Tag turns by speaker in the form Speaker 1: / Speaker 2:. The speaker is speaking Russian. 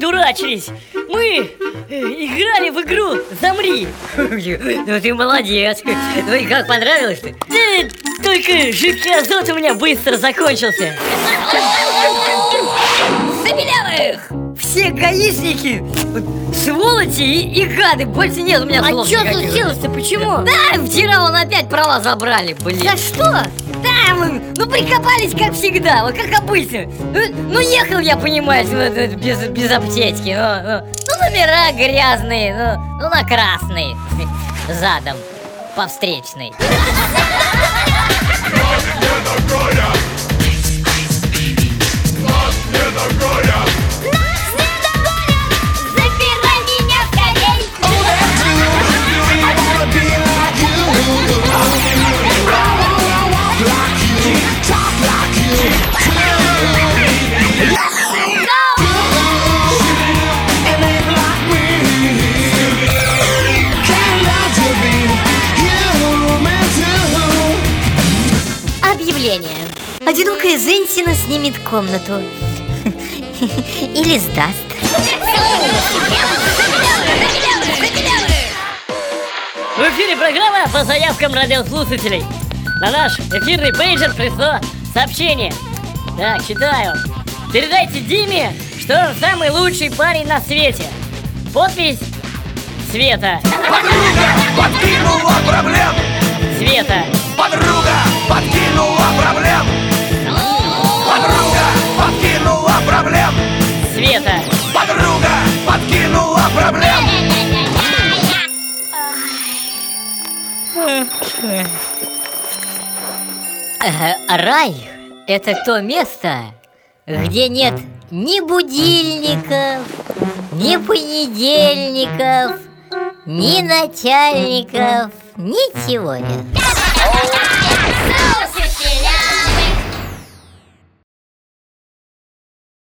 Speaker 1: дурачились. Мы э, играли в игру «Замри».
Speaker 2: Ну ты молодец. Ну и как, понравилось ты?
Speaker 1: Да, только жидкий азот у меня быстро закончился.
Speaker 2: Забелявых! Все гаишники, сволочи и, и гады, больше нет у меня
Speaker 1: А что случилось-то? Почему?
Speaker 2: Да, вчера он опять права забрали, блин.
Speaker 1: За что?
Speaker 2: Да, мы, ну прикопались как всегда, вот как обычно. Ну, ну, ехал я, понимаешь, ну, без, без аптечки. Ну, ну, ну, номера грязные, ну, ну на красный. Задом. По встречной.
Speaker 3: Объявление. Одинокая женщина снимет комнату. Или сдаст.
Speaker 1: В эфире программа по заявкам радиослушателей. На наш эфирный пейджер пришло сообщение. Так, читаю. Передайте Диме, что он самый лучший парень на свете. Подпись Света.
Speaker 4: Подкинула проблем,
Speaker 1: Света.
Speaker 2: Рай – это то место, где нет ни будильников, ни понедельников, ни начальников, ничего нет.